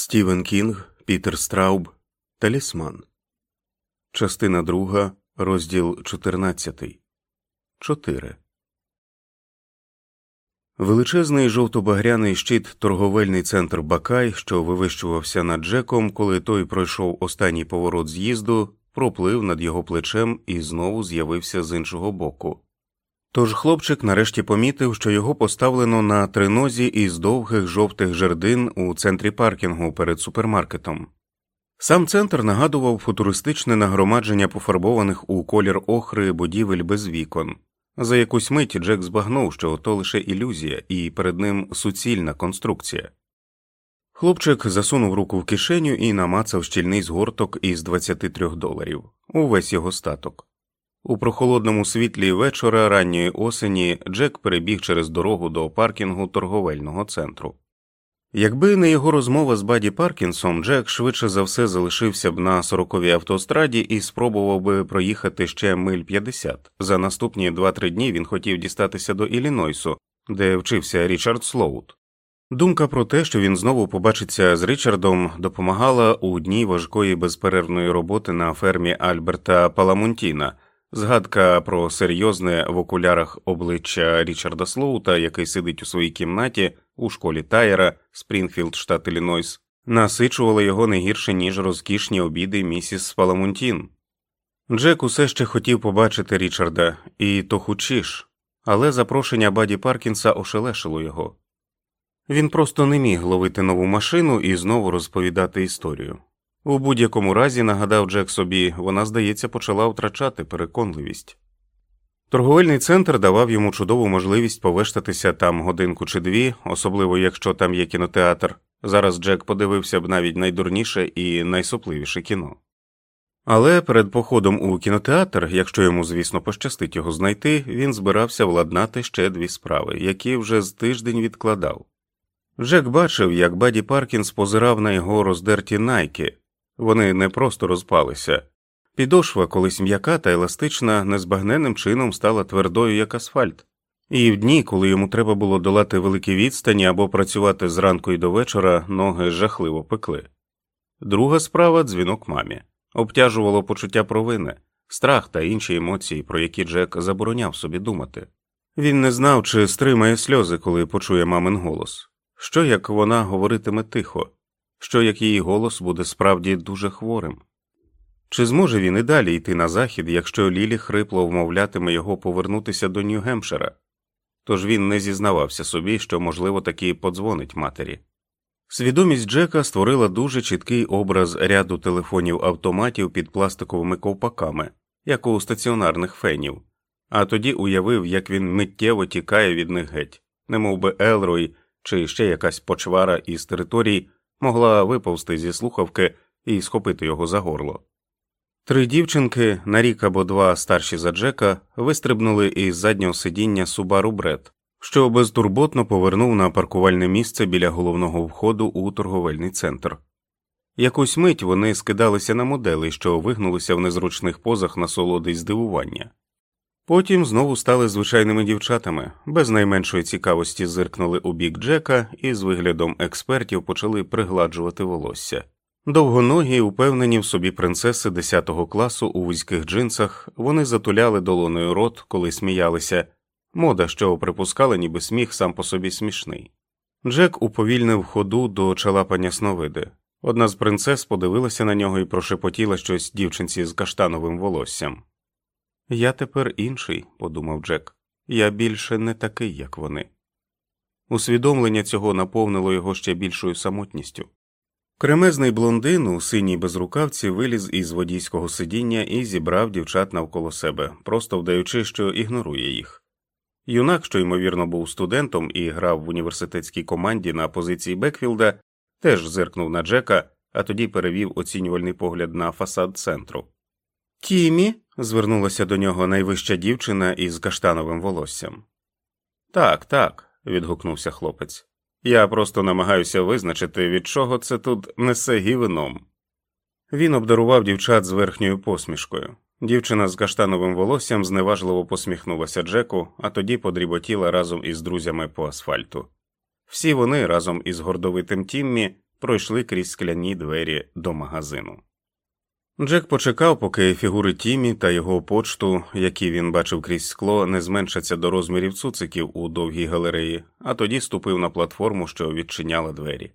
Стівен Кінг, Пітер Страуб, Талісман. Частина друга, розділ 14. 4. Величезний жовто-багряний щит торговельний центр Бакай, що вивищувався над Джеком, коли той пройшов останній поворот з'їзду, проплив над його плечем і знову з'явився з іншого боку. Тож хлопчик нарешті помітив, що його поставлено на тринозі із довгих жовтих жердин у центрі паркінгу перед супермаркетом. Сам центр нагадував футуристичне нагромадження пофарбованих у колір охри будівель без вікон. За якусь мить Джек збагнув, що то лише ілюзія, і перед ним суцільна конструкція. Хлопчик засунув руку в кишеню і намацав щільний згорток із 23 доларів увесь його статок. У прохолодному світлі вечора ранньої осені Джек перебіг через дорогу до паркінгу торговельного центру. Якби не його розмова з Баді Паркінсом, Джек швидше за все залишився б на сороковій автостраді і спробував би проїхати ще миль 50. За наступні 2-3 дні він хотів дістатися до Іллінойсу, де вчився Річард Слоут. Думка про те, що він знову побачиться з Річардом, допомагала у дні важкої безперервної роботи на фермі Альберта Паламунтіна. Згадка про серйозне в окулярах обличчя Річарда Слоута, який сидить у своїй кімнаті у школі Тайера, Спрінгфілд, штат Іллінойс, насичувала його не гірше, ніж розкішні обіди місіс Паламунтін. Джек усе ще хотів побачити Річарда, і то хучіш, але запрошення Баді Паркінса ошелешило його. Він просто не міг ловити нову машину і знову розповідати історію. У будь-якому разі, нагадав Джек собі, вона, здається, почала втрачати переконливість. Торговельний центр давав йому чудову можливість повештатися там годинку чи дві, особливо якщо там є кінотеатр. Зараз Джек подивився б навіть найдурніше і найсопливіше кіно. Але перед походом у кінотеатр, якщо йому, звісно, пощастить його знайти, він збирався владнати ще дві справи, які вже з тиждень відкладав. Джек бачив, як Баді Паркінс позирав на його роздерті найки, вони не просто розпалися. Підошва, колись м'яка та еластична, незбагненним чином стала твердою, як асфальт, і в дні, коли йому треба було долати великі відстані або працювати зранку і до вечора, ноги жахливо пекли. Друга справа дзвінок мамі, обтяжувало почуття провини, страх та інші емоції, про які Джек забороняв собі думати. Він не знав, чи стримає сльози, коли почує мамин голос, що як вона говоритиме тихо що як її голос буде справді дуже хворим. Чи зможе він і далі йти на захід, якщо Лілі хрипло вмовлятиме його повернутися до Нью-Гемпшира? Тож він не зізнавався собі, що, можливо, таки подзвонить матері. Свідомість Джека створила дуже чіткий образ ряду телефонів автоматів під пластиковими ковпаками, як у стаціонарних фенів, а тоді уявив, як він миттєво тікає від них геть, немов би Елрой чи ще якась почвара із територій, могла виповзти зі слухавки і схопити його за горло. Три дівчинки, на рік або два старші за Джека, вистрибнули із заднього сидіння Субару Бред, що безтурботно повернув на паркувальне місце біля головного входу у торговельний центр. Якусь мить вони скидалися на модели, що вигнулися в незручних позах насолоди й здивування. Потім знову стали звичайними дівчатами, без найменшої цікавості зиркнули у бік Джека і з виглядом експертів почали пригладжувати волосся. Довгоногі, упевнені в собі принцеси 10 класу у вузьких джинсах, вони затуляли долоною рот, коли сміялися, мода, що припускала, ніби сміх сам по собі смішний. Джек уповільнив ходу до чалапання сновиди. Одна з принцес подивилася на нього і прошепотіла щось дівчинці з каштановим волоссям. Я тепер інший, подумав Джек, я більше не такий, як вони. Усвідомлення цього наповнило його ще більшою самотністю. Кремезний блондин у синій безрукавці виліз із водійського сидіння і зібрав дівчат навколо себе, просто вдаючи, що ігнорує їх. Юнак, що ймовірно був студентом і грав в університетській команді на позиції Бекфілда, теж зиркнув на Джека, а тоді перевів оцінювальний погляд на фасад центру. Тімі звернулася до нього найвища дівчина із каштановим волоссям. Так, так, відгукнувся хлопець. Я просто намагаюся визначити, від чого це тут несе гівином. Він обдарував дівчат з верхньою посмішкою. Дівчина з каштановим волоссям зневажливо посміхнулася Джеку, а тоді подріботіла разом із друзями по асфальту. Всі вони разом із гордовитим Тіммі пройшли крізь скляні двері до магазину. Джек почекав, поки фігури Тімі та його почту, які він бачив крізь скло, не зменшаться до розмірів цуциків у довгій галереї, а тоді ступив на платформу, що відчиняла двері.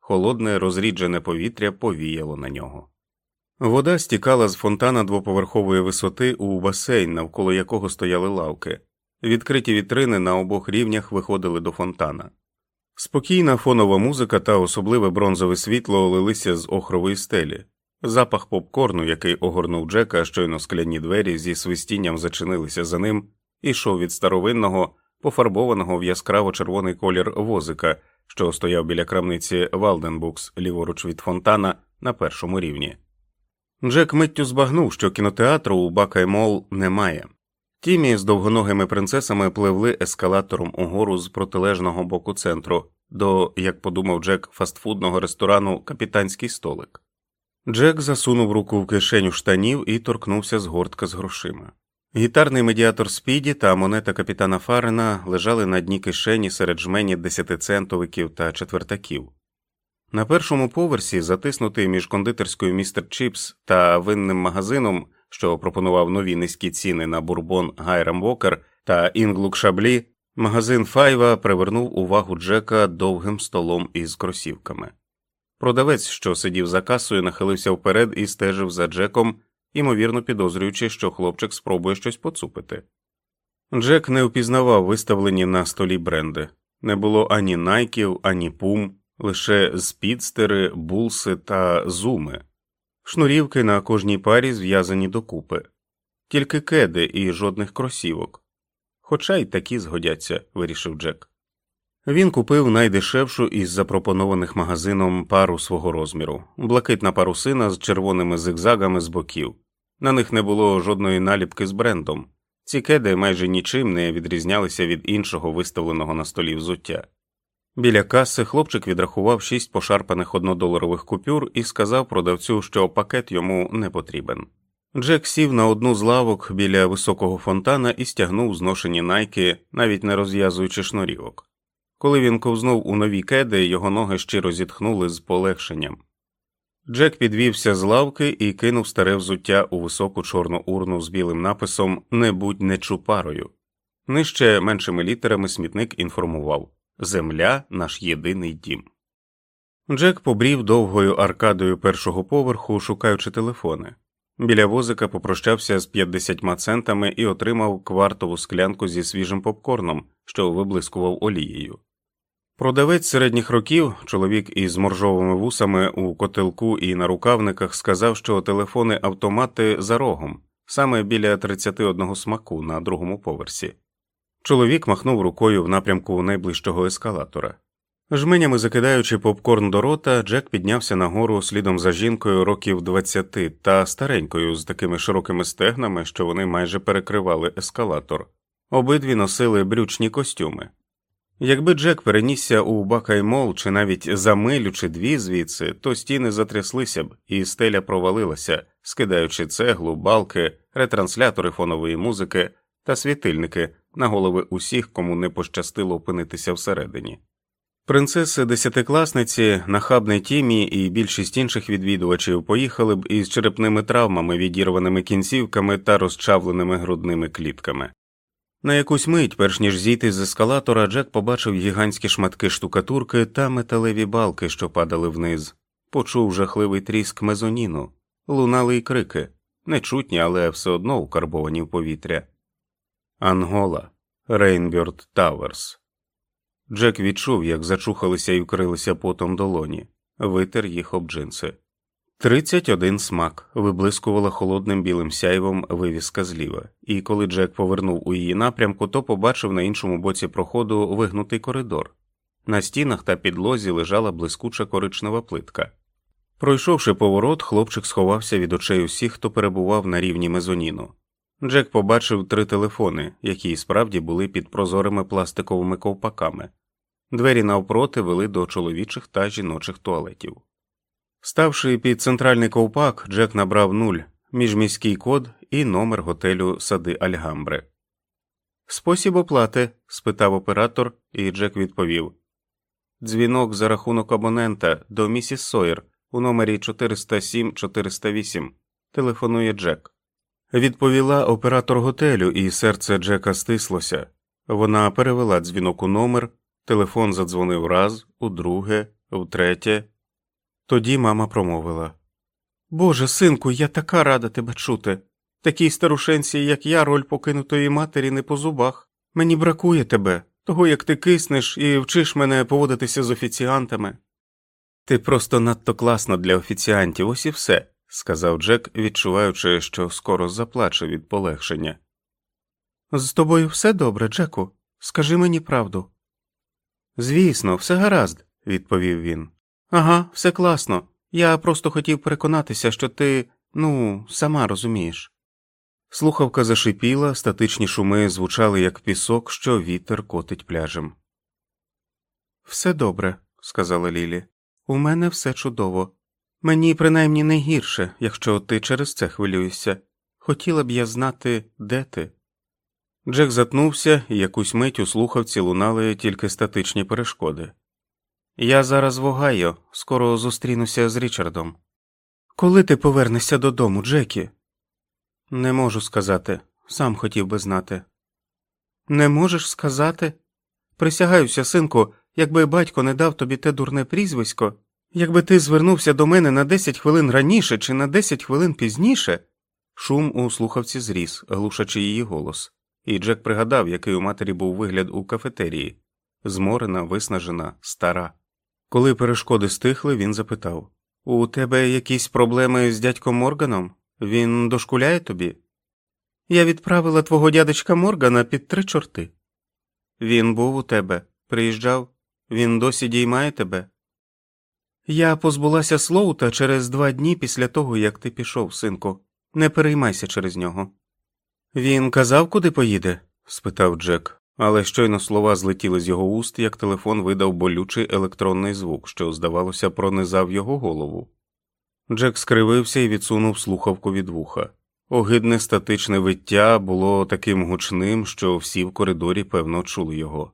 Холодне, розріджене повітря повіяло на нього. Вода стікала з фонтана двоповерхової висоти у басейн, навколо якого стояли лавки. Відкриті вітрини на обох рівнях виходили до фонтана. Спокійна фонова музика та особливе бронзове світло лилися з охрової стелі. Запах попкорну, який огорнув Джека, щойно скляні двері зі свистінням зачинилися за ним, ішов від старовинного, пофарбованого в яскраво червоний колір возика, що стояв біля крамниці Валденбукс, ліворуч від фонтана, на першому рівні. Джек миттю збагнув, що кінотеатру у Бакаймол немає. Тімі з довгоногими принцесами пливли ескалатором угору з протилежного боку центру до, як подумав Джек, фастфудного ресторану Капітанський столик. Джек засунув руку в кишеню штанів і торкнувся згортка з грошима. Гітарний медіатор Спіді та монета капітана Фарена лежали на дні кишені серед жмені десятицентовиків та четвертаків. На першому поверсі, затиснутий між кондитерською містер Чіпс та винним магазином, що пропонував нові низькі ціни на бурбон Гайрам Вокер та Інгленук Шаблі, магазин Файва привернув увагу Джека довгим столом із кросівками. Продавець, що сидів за касою, нахилився вперед і стежив за Джеком, ймовірно підозрюючи, що хлопчик спробує щось поцупити. Джек не впізнавав виставлені на столі бренди не було ані найків, ані пум, лише спідстери, булси та зуми, шнурівки на кожній парі зв'язані докупи, тільки кеди і жодних кросівок. Хоча й такі згодяться, вирішив Джек. Він купив найдешевшу із запропонованих магазином пару свого розміру, блакитна парусина з червоними зигзагами з боків. На них не було жодної наліпки з брендом. Ці кеди майже нічим не відрізнялися від іншого виставленого на столі взуття. Біля каси хлопчик відрахував шість пошарпаних однодоларових купюр і сказав продавцю, що пакет йому не потрібен. Джек сів на одну з лавок біля високого фонтана і стягнув зношені найки, навіть не розв'язуючи шнурівок. Коли він ковзнув у нові кеди, його ноги щиро зітхнули з полегшенням. Джек підвівся з лавки і кинув старе взуття у високу чорну урну з білим написом Не будь нечупарою. Нижче меншими літерами смітник інформував Земля наш єдиний дім. Джек побрів довгою аркадою першого поверху, шукаючи телефони. Біля возика попрощався з 50 центами і отримав квартову склянку зі свіжим попкорном, що виблискував олією. Продавець середніх років, чоловік із моржовими вусами у котелку і на рукавниках, сказав, що телефони автомати за рогом, саме біля 31 смаку на другому поверсі. Чоловік махнув рукою в напрямку найближчого ескалатора. Жменями закидаючи попкорн до рота, Джек піднявся нагору слідом за жінкою років 20 та старенькою з такими широкими стегнами, що вони майже перекривали ескалатор. Обидві носили брючні костюми. Якби Джек перенісся у Бакаймол чи навіть за милю чи дві звідси, то стіни затряслися б, і стеля провалилася, скидаючи цеглу, балки, ретранслятори фонової музики та світильники на голови усіх, кому не пощастило опинитися всередині. Принцеси десятикласниці, нахабний Тімі і більшість інших відвідувачів поїхали б із черепними травмами, відірваними кінцівками та розчавленими грудними клітками. На якусь мить, перш ніж зійти з ескалатора, Джек побачив гігантські шматки штукатурки та металеві балки, що падали вниз, почув жахливий тріск мезоніну, лунали й крики, нечутні, але все одно укарбовані в повітря. Ангола, Рейнберд Тауерс. Джек відчув, як зачухалися і вкрилися потом долоні, витер їх об джинси. Тридцять один смак виблискувала холодним білим сяйвом вивіска зліва, і коли Джек повернув у її напрямку, то побачив на іншому боці проходу вигнутий коридор. На стінах та підлозі лежала блискуча коричнева плитка. Пройшовши поворот, хлопчик сховався від очей усіх, хто перебував на рівні мезоніну. Джек побачив три телефони, які справді були під прозорими пластиковими ковпаками. Двері навпроти вели до чоловічих та жіночих туалетів. Ставши під центральний ковпак, Джек набрав нуль, міжміський код і номер готелю сади Альгамбри. Спосіб оплати? спитав оператор, і Джек відповів Дзвінок за рахунок абонента до місіс Сойер у номері 407 408. Телефонує Джек. Відповіла оператор готелю, і серце Джека стислося. Вона перевела дзвінок у номер, телефон задзвонив раз, удруге, втретє. Тоді мама промовила Боже, синку, я така рада тебе чути. Такій старушенці, як я, роль покинутої матері не по зубах. Мені бракує тебе, того як ти киснеш і вчиш мене поводитися з офіціантами. Ти просто надто класна для офіціантів, ось і все, сказав Джек, відчуваючи, що скоро заплаче від полегшення. З тобою все добре, Джеку. Скажи мені правду. Звісно, все гаразд, відповів він. Ага, все класно. Я просто хотів переконатися, що ти, ну, сама розумієш. Слухавка зашипіла, статичні шуми звучали, як пісок, що вітер котить пляжем. Все добре, сказала Лілі. У мене все чудово. Мені принаймні не гірше, якщо ти через це хвилюєшся. Хотіла б я знати, де ти. Джек затнувся, і якусь мить у слухавці лунали тільки статичні перешкоди. Я зараз в Огайо, скоро зустрінуся з Річардом. Коли ти повернешся додому, Джекі? Не можу сказати, сам хотів би знати. Не можеш сказати? Присягаюся, синку, якби батько не дав тобі те дурне прізвисько, якби ти звернувся до мене на 10 хвилин раніше чи на 10 хвилин пізніше. Шум у слухавці зріс, глушачи її голос, і Джек пригадав, який у матері був вигляд у кафетерії зморена, виснажена, стара. Коли перешкоди стихли, він запитав У тебе якісь проблеми з дядьком Морганом? Він дошкуляє тобі? Я відправила твого дядечка Моргана під три чорти. Він був у тебе, приїжджав, він досі діймає тебе. Я позбулася Слоута через два дні після того, як ти пішов, синку. Не переймайся через нього. Він казав, куди поїде? спитав Джек, але щойно слова злетіли з його уст, як телефон видав болючий електронний звук, що, здавалося, пронизав його голову. Джек скривився і відсунув слухавку від вуха. Огидне статичне виття було таким гучним, що всі в коридорі певно чули його.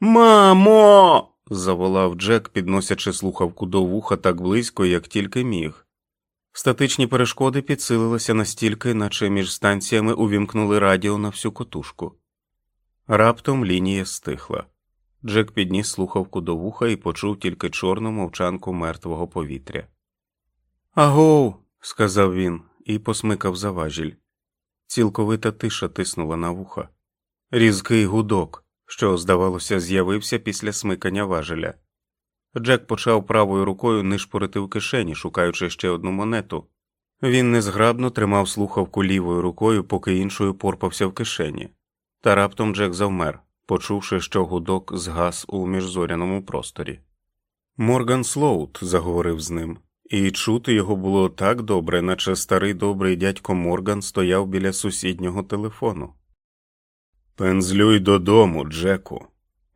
Мамо. заволав Джек, підносячи слухавку до вуха так близько, як тільки міг. Статичні перешкоди підсилилися настільки, наче між станціями увімкнули радіо на всю котушку. Раптом лінія стихла. Джек підніс слухавку до вуха і почув тільки чорну мовчанку мертвого повітря. Агоу, сказав він і посмикав за важіль. Цілковита тиша тиснула на вуха. Різкий гудок, що, здавалося, з'явився після смикання важеля. Джек почав правою рукою нишпорити в кишені, шукаючи ще одну монету. Він незграбно тримав слухавку лівою рукою, поки іншою порпався в кишені, та раптом Джек завмер, почувши, що гудок згас у міжзоряному просторі. Морган Слоут заговорив з ним і чути його було так добре, наче старий добрий дядько Морган стояв біля сусіднього телефону. Пензлюй додому, Джеку.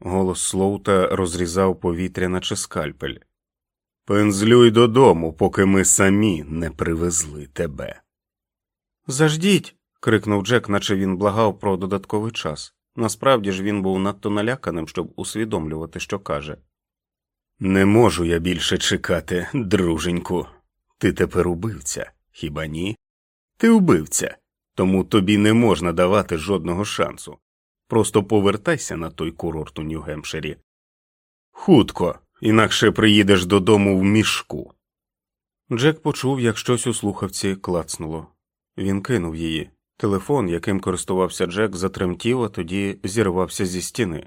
Голос Слоута розрізав повітря, наче скальпель. Пензлюй додому, поки ми самі не привезли тебе. Заждіть. Крикнув Джек, наче він благав про додатковий час. Насправді ж він був надто наляканим, щоб усвідомлювати, що каже. Не можу я більше чекати, друженьку. Ти тепер убивця, хіба ні? Ти убивця, тому тобі не можна давати жодного шансу. Просто повертайся на той курорт у Нью-Гемпширі. Хутко, інакше приїдеш додому в мішку. Джек почув, як щось у слухавці клацнуло. Він кинув її. Телефон, яким користувався Джек, затремтів, а тоді зірвався зі стіни.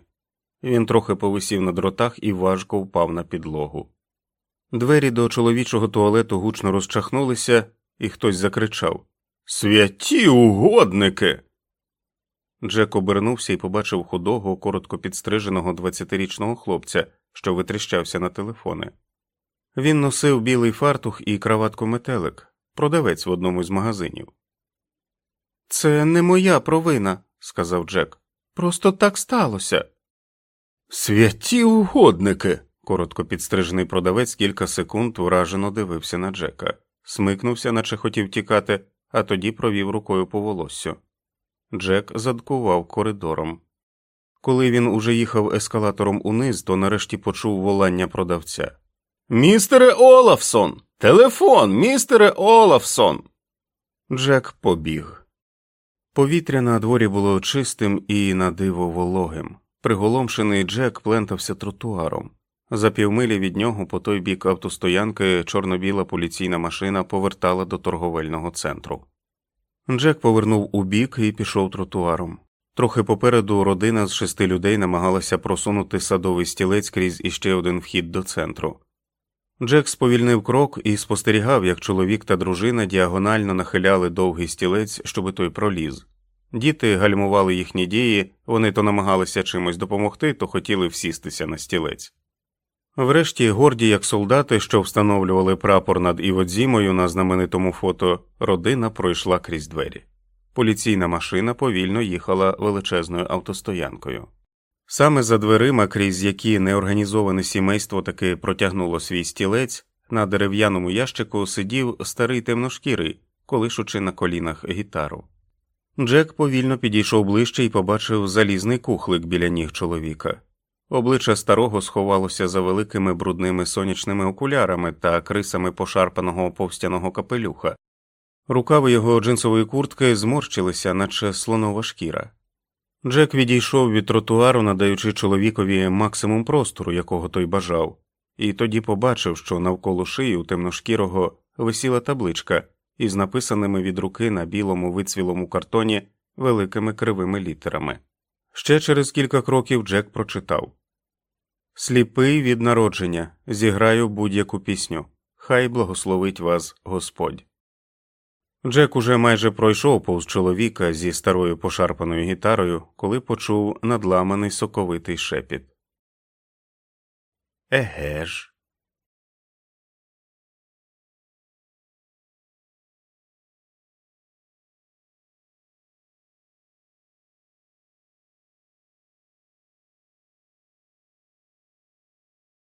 Він трохи повисів на дротах і важко впав на підлогу. Двері до чоловічого туалету гучно розчахнулися, і хтось закричав Святі угодники. Джек обернувся і побачив худого, коротко підстриженого 20-річного хлопця, що витріщався на телефони. Він носив білий фартух і краватку метелик, продавець в одному з магазинів. Це не моя провина, сказав Джек. Просто так сталося. Святі угодники. коротко підстрижений продавець кілька секунд вражено дивився на Джека, смикнувся, наче хотів тікати, а тоді провів рукою по волоссю. Джек задкував коридором. Коли він уже їхав ескалатором униз, то нарешті почув волання продавця. Містере Олафсон! Телефон, містере Олафсон. Джек побіг. Повітря на дворі було чистим і на диво вологим. Приголомшений Джек плентався тротуаром. За півмилі від нього по той бік автостоянки чорно-біла поліційна машина повертала до торговельного центру. Джек повернув у бік і пішов тротуаром. Трохи попереду родина з шести людей намагалася просунути садовий стілець крізь іще один вхід до центру. Джек сповільнив крок і спостерігав, як чоловік та дружина діагонально нахиляли довгий стілець, щоби той проліз. Діти гальмували їхні дії, вони то намагалися чимось допомогти, то хотіли всістися на стілець. Врешті, горді, як солдати, що встановлювали прапор над Іводзімою на знаменитому фото, родина пройшла крізь двері. Поліційна машина повільно їхала величезною автостоянкою. Саме за дверима, крізь які неорганізоване сімейство таки протягнуло свій стілець, на дерев'яному ящику сидів старий темношкірий, колишучи на колінах гітару. Джек повільно підійшов ближче і побачив залізний кухлик біля ніг чоловіка. Обличчя старого сховалося за великими брудними сонячними окулярами та крисами пошарпаного повстяного капелюха. Рукави його джинсової куртки зморщилися, наче слонова шкіра. Джек відійшов від тротуару, надаючи чоловікові максимум простору, якого той бажав, і тоді побачив, що навколо шиї у темношкірого висіла табличка із написаними від руки на білому вицвілому картоні великими кривими літерами. Ще через кілька кроків Джек прочитав Сліпий від народження, зіграю будь-яку пісню. Хай благословить вас Господь. Джек уже майже пройшов повз чоловіка зі старою пошарпаною гітарою, коли почув надламаний соковитий шепіт. Еге ж.